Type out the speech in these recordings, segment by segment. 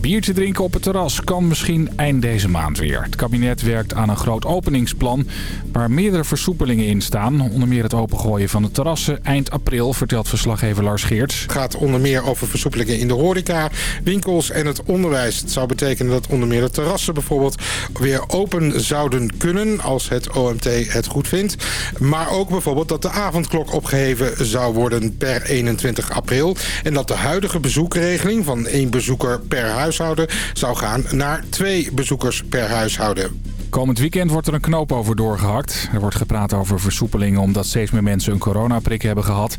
Biertje drinken op het terras kan misschien eind deze maand weer. Het kabinet werkt aan een groot openingsplan waar meerdere versoepelingen in staan. Onder meer het opengooien van de terrassen eind april, vertelt verslaggever Lars Geerts. Het gaat onder meer over versoepelingen in de horeca, winkels en het onderwijs. Het zou betekenen dat onder meer de terrassen bijvoorbeeld weer open zouden kunnen als het OMT het goed vindt. Maar ook bijvoorbeeld dat de avondklok opgeheven zou worden per 21 april. En dat de huidige bezoekregeling van één bezoeker per huis zou gaan naar twee bezoekers per huishouden. Komend weekend wordt er een knoop over doorgehakt. Er wordt gepraat over versoepelingen omdat steeds meer mensen een coronaprik hebben gehad.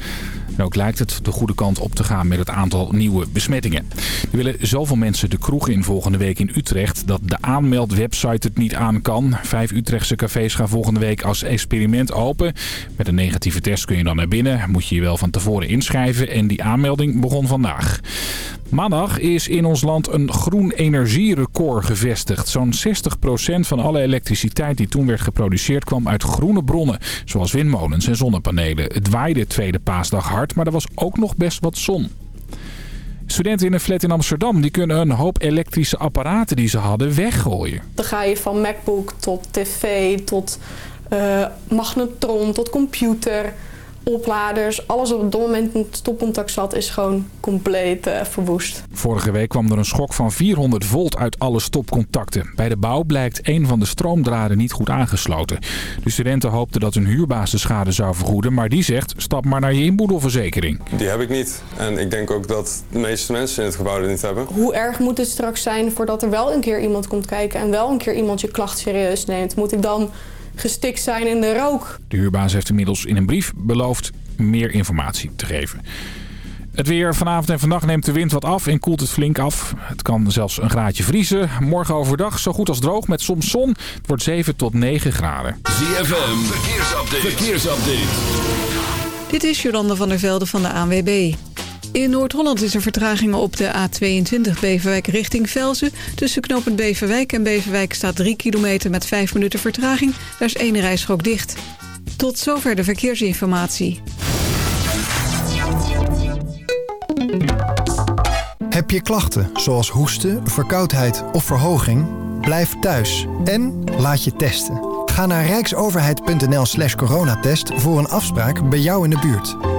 En ook lijkt het de goede kant op te gaan met het aantal nieuwe besmettingen. Er willen zoveel mensen de kroeg in volgende week in Utrecht dat de aanmeldwebsite het niet aan kan. Vijf Utrechtse cafés gaan volgende week als experiment open. Met een negatieve test kun je dan naar binnen. Moet je je wel van tevoren inschrijven en die aanmelding begon vandaag. Maandag is in ons land een groen energierecord gevestigd. Zo'n 60% van alle elektriciteit die toen werd geproduceerd kwam uit groene bronnen. Zoals windmolens en zonnepanelen. Het waaide tweede paasdag hard, maar er was ook nog best wat zon. Studenten in een flat in Amsterdam die kunnen een hoop elektrische apparaten die ze hadden weggooien. Dan ga je van MacBook tot tv tot uh, magnetron tot computer opladers, alles op het moment in het stopcontact zat, is gewoon compleet uh, verwoest. Vorige week kwam er een schok van 400 volt uit alle stopcontacten. Bij de bouw blijkt een van de stroomdraden niet goed aangesloten. De studenten hoopten dat hun huurbaas de schade zou vergoeden, maar die zegt stap maar naar je inboedelverzekering. Die heb ik niet. En ik denk ook dat de meeste mensen in het gebouw er niet hebben. Hoe erg moet het straks zijn voordat er wel een keer iemand komt kijken en wel een keer iemand je klacht serieus neemt? Moet ik dan gestikt zijn in de rook. De huurbaas heeft inmiddels in een brief beloofd meer informatie te geven. Het weer vanavond en vannacht neemt de wind wat af en koelt het flink af. Het kan zelfs een graadje vriezen. Morgen overdag zo goed als droog met soms zon. Het wordt 7 tot 9 graden. ZFM, verkeersupdate. verkeersupdate. Dit is Jolanda van der Velde van de ANWB. In Noord-Holland is er vertraging op de A22 Beverwijk richting Velzen. Tussen knooppunt Beverwijk en Beverwijk staat 3 kilometer met 5 minuten vertraging. Daar is één rijstrook dicht. Tot zover de verkeersinformatie. Heb je klachten zoals hoesten, verkoudheid of verhoging? Blijf thuis en laat je testen. Ga naar rijksoverheid.nl slash coronatest voor een afspraak bij jou in de buurt.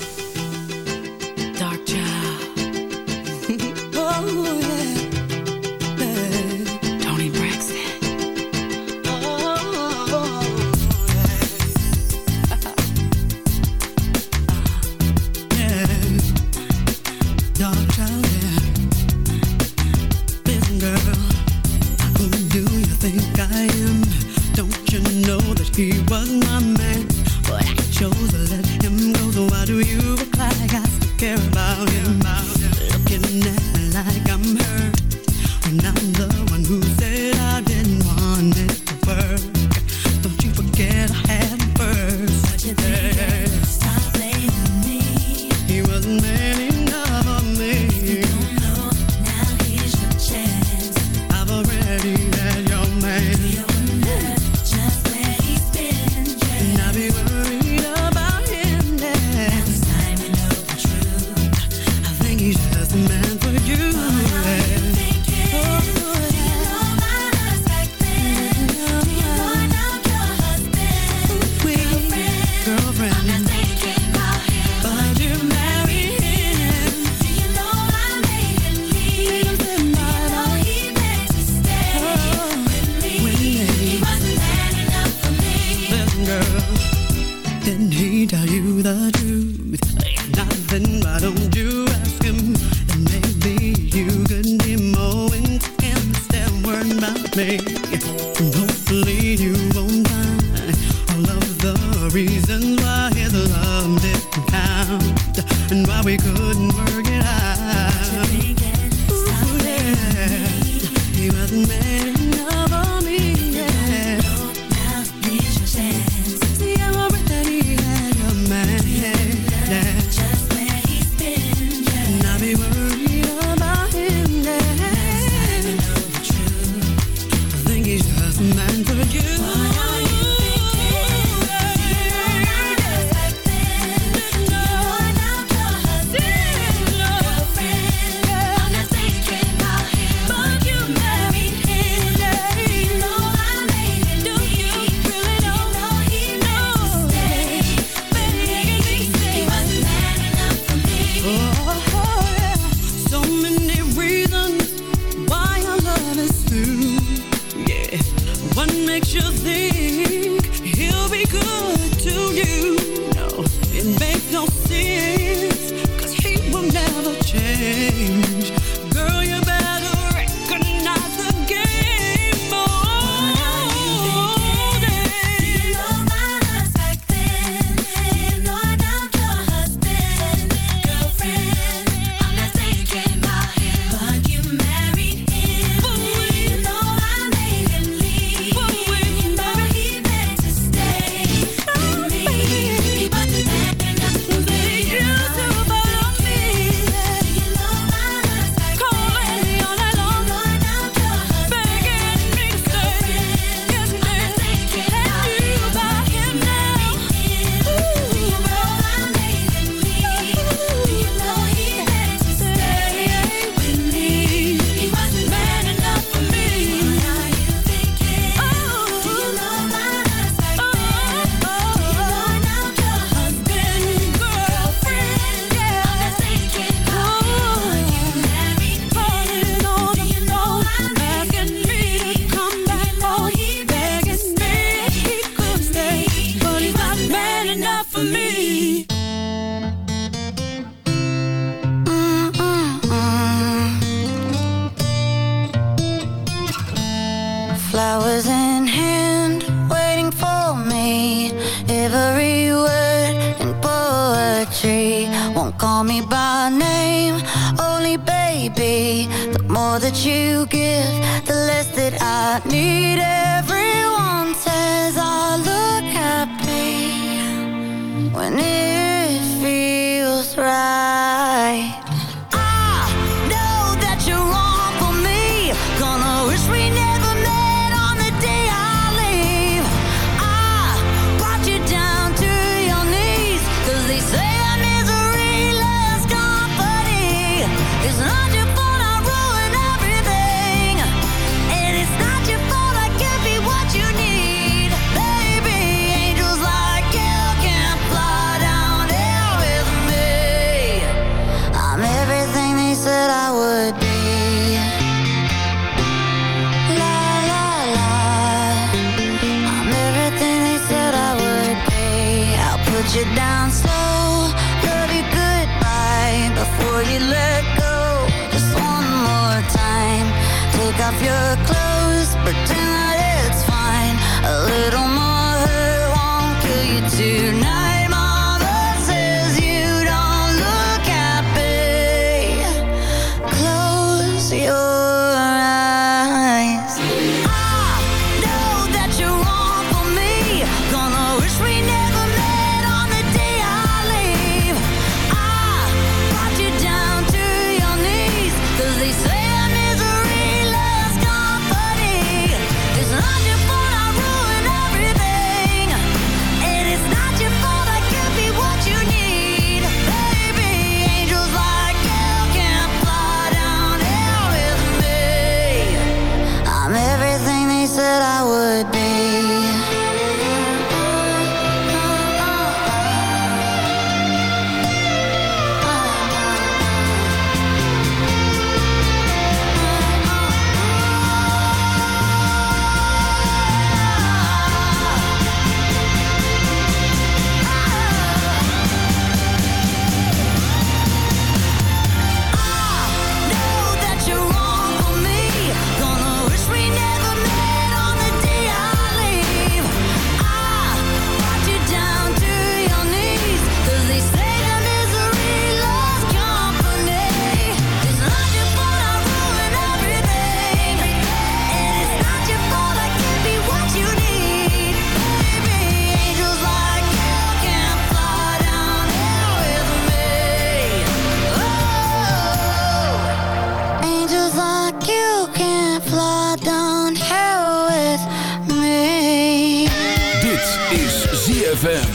Did he tell you the truth? Ain't nothing, why don't you ask him? And maybe you could be more intense than word about me. And hopefully you won't mind all of the reasons why his love didn't count and why we couldn't work it out. Ooh, yeah. He wasn't there. put you down love you goodbye before you let go. Just one more time. Take off your clothes. Pretend that it's fine. A little more hurt won't kill you tonight. ZFM.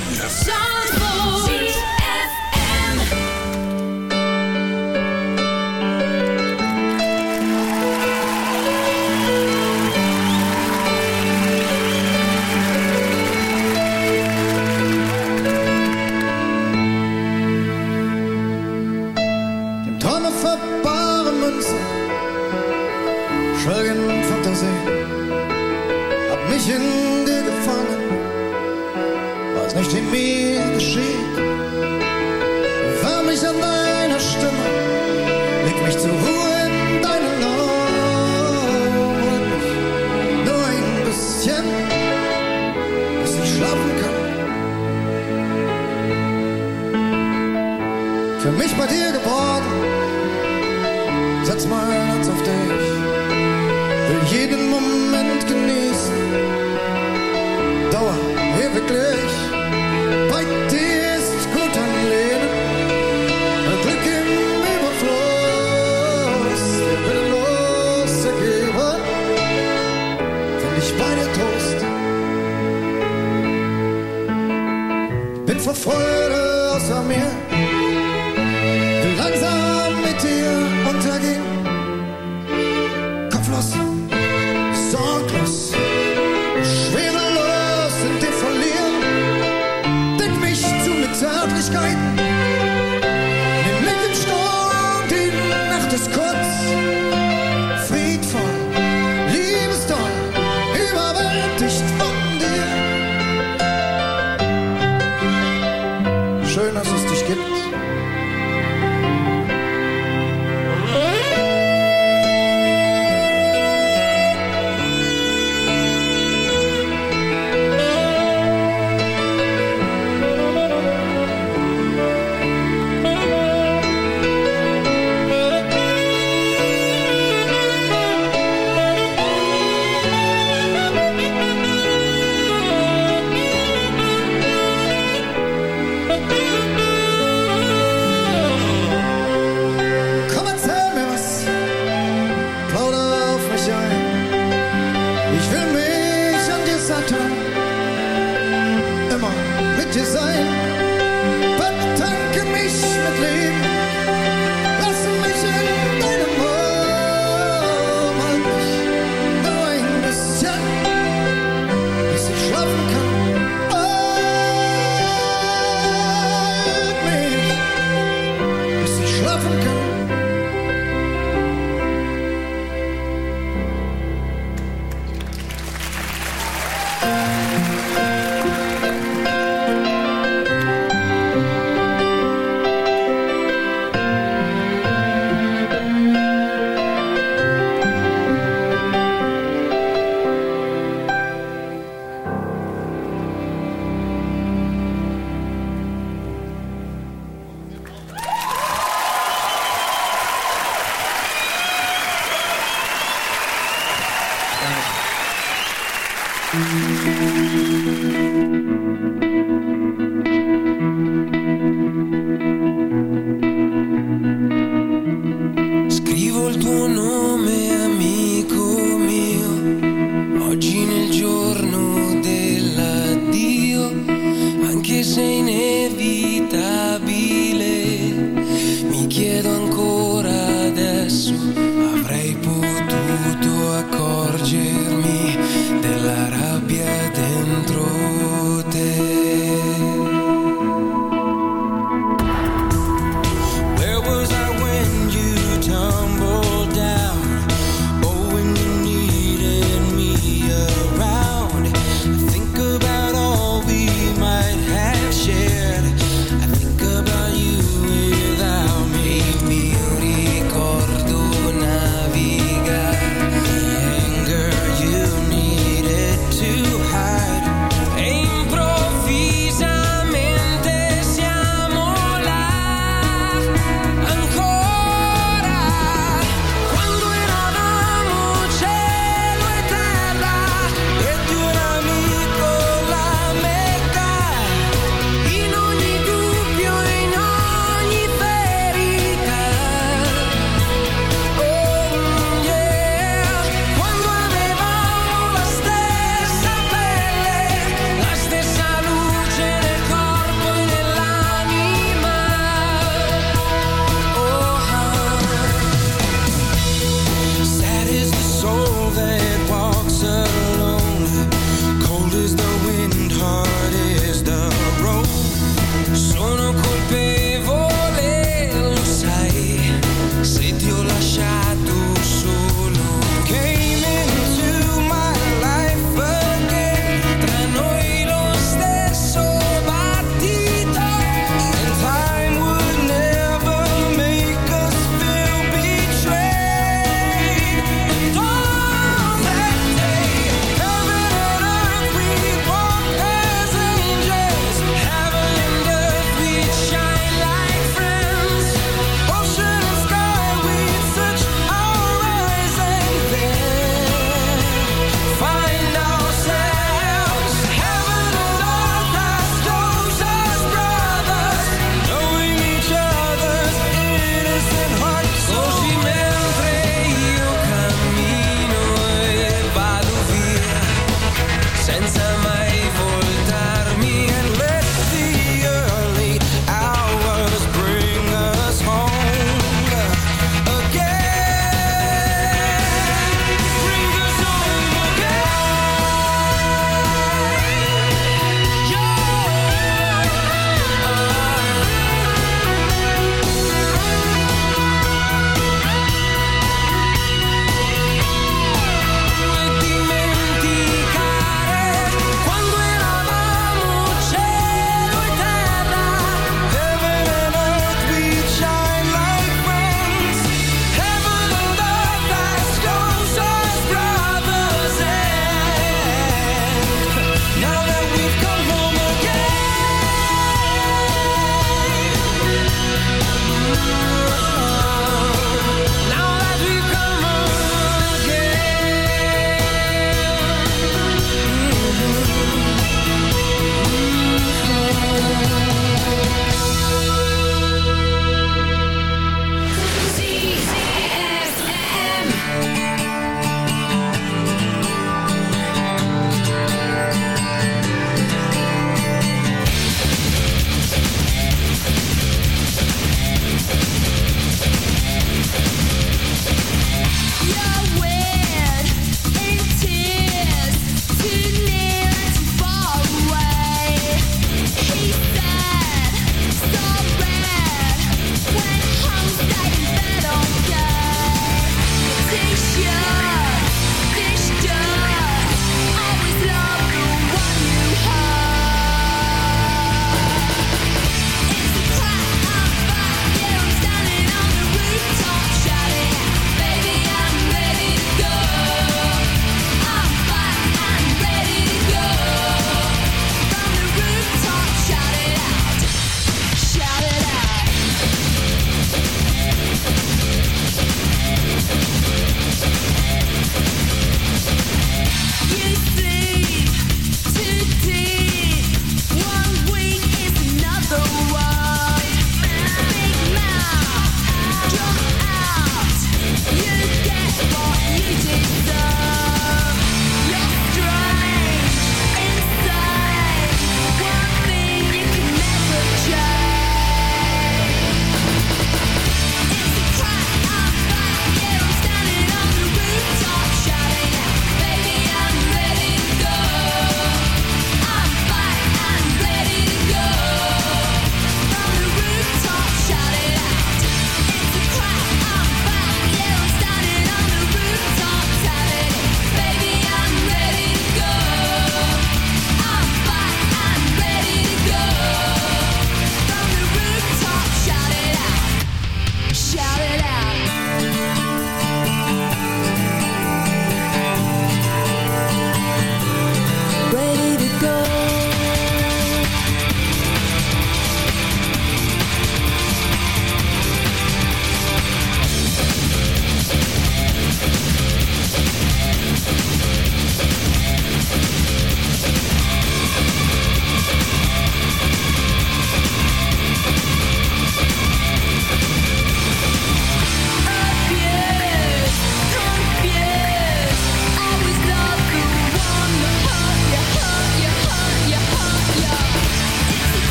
bei dir ist gut am Leben, ein im Überfluss, wir werden los ergeben, find ich Trost. Bin verfolgt. schön, dass du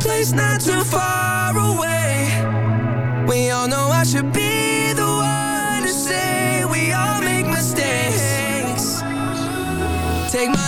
place not too far away. We all know I should be the one to say we all make mistakes. Take my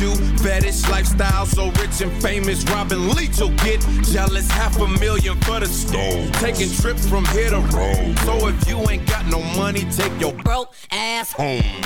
shoe fetish lifestyle. So rich and famous, Robin Leach will get jealous. Half a million for the stove. Taking trips from here to Rome. So if you ain't got no money, take your broke ass home.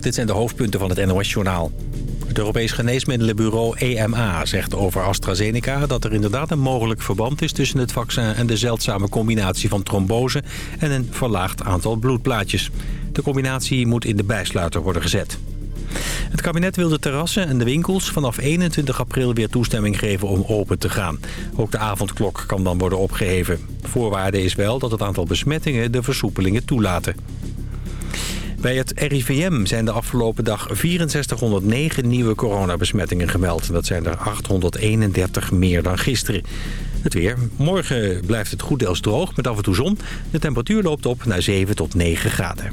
Dit zijn de hoofdpunten van het NOS-journaal. Het Europees Geneesmiddelenbureau EMA zegt over AstraZeneca... dat er inderdaad een mogelijk verband is tussen het vaccin... en de zeldzame combinatie van trombose en een verlaagd aantal bloedplaatjes. De combinatie moet in de bijsluiter worden gezet. Het kabinet wil de terrassen en de winkels vanaf 21 april weer toestemming geven om open te gaan. Ook de avondklok kan dan worden opgeheven. Voorwaarde is wel dat het aantal besmettingen de versoepelingen toelaten. Bij het RIVM zijn de afgelopen dag 6409 nieuwe coronabesmettingen gemeld. Dat zijn er 831 meer dan gisteren. Het weer. Morgen blijft het goed deels droog met af en toe zon. De temperatuur loopt op naar 7 tot 9 graden.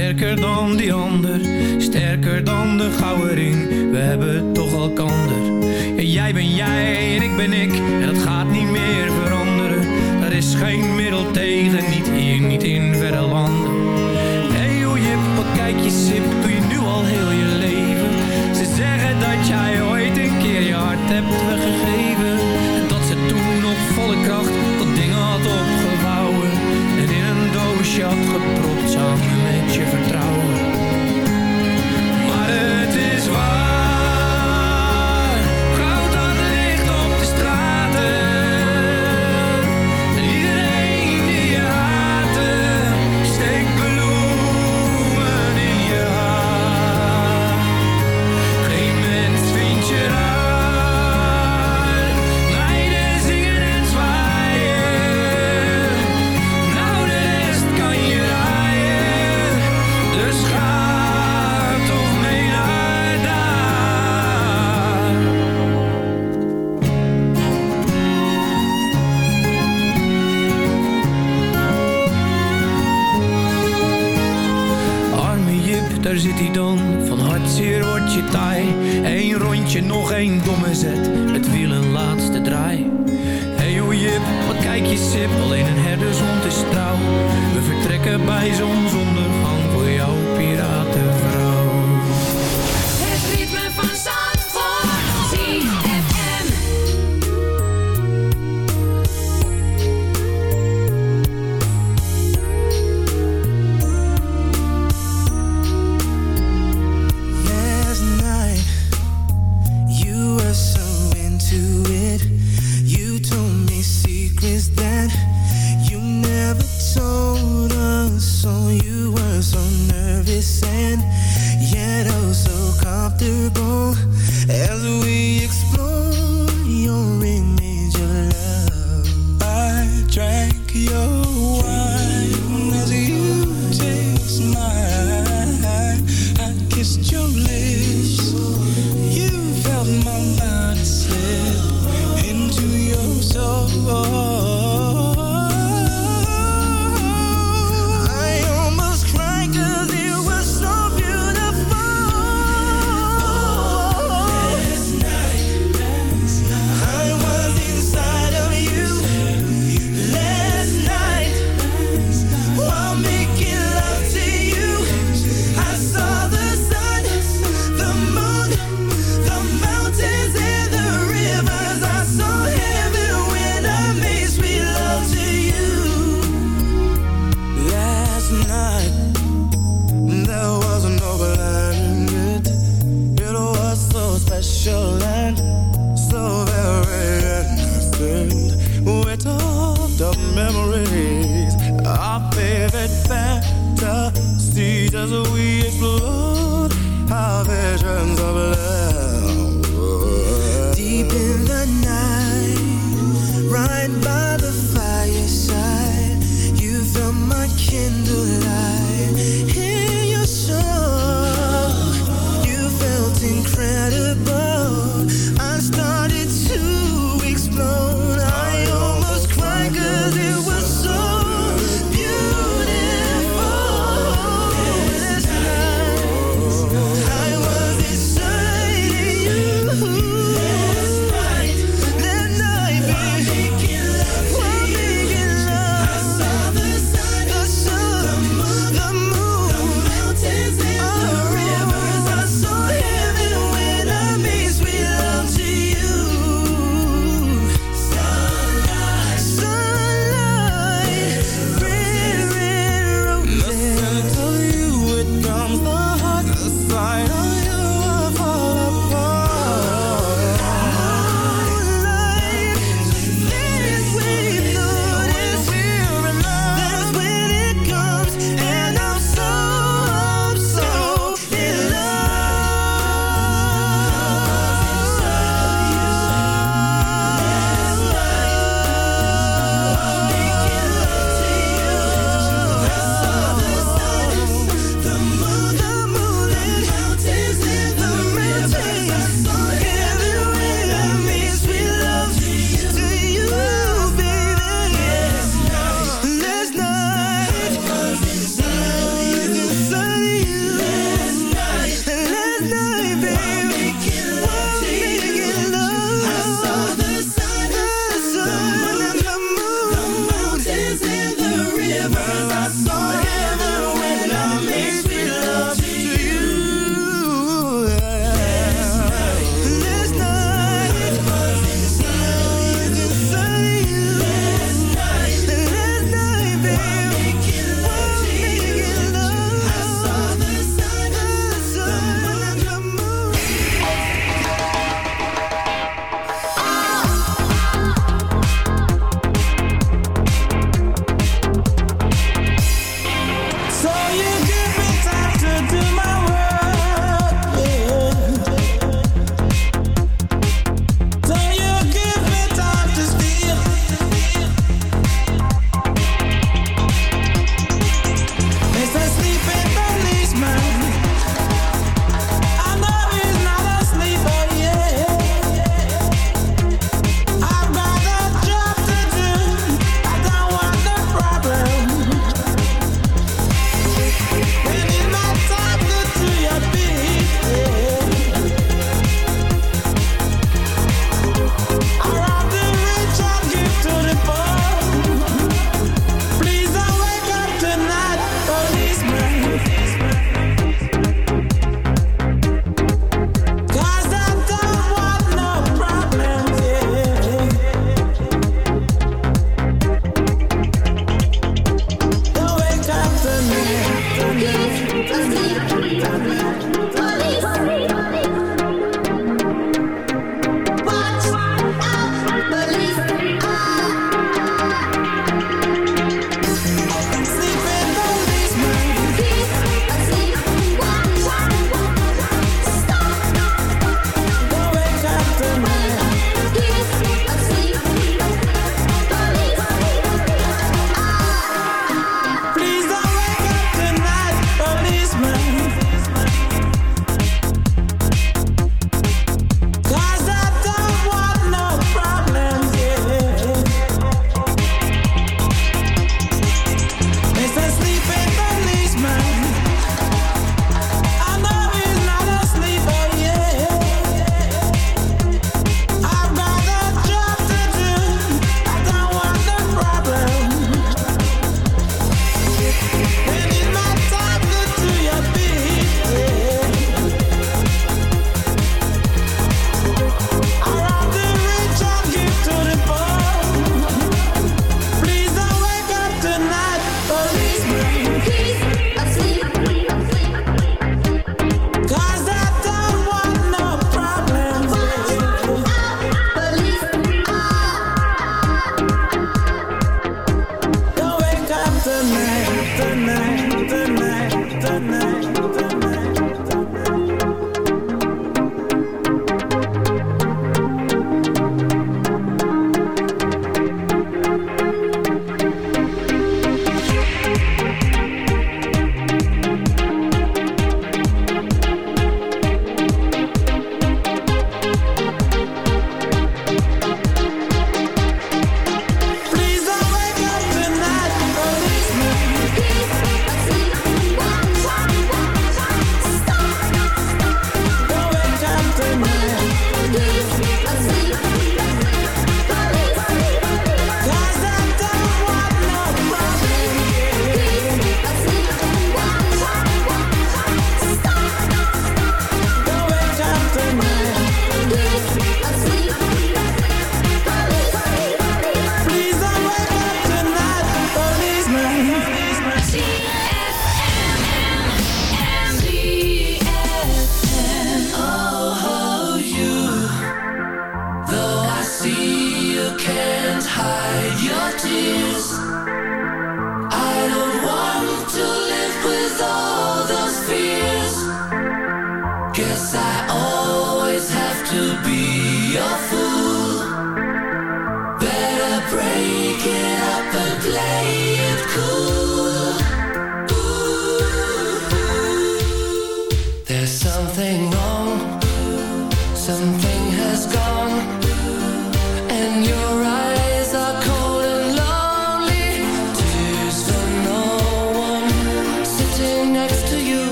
Sterker dan die ander. Sterker dan de gouden we hebben toch elkander. Ja, jij ben jij en ik ben ik, en dat gaat niet meer veranderen. Er is geen middel tegen, niet hier, niet in verre landen. Hey, hoe Jip, wat kijk je sip, doe je nu al heel je leven. Ze zeggen dat jij ooit een keer je hart hebt weggegeven.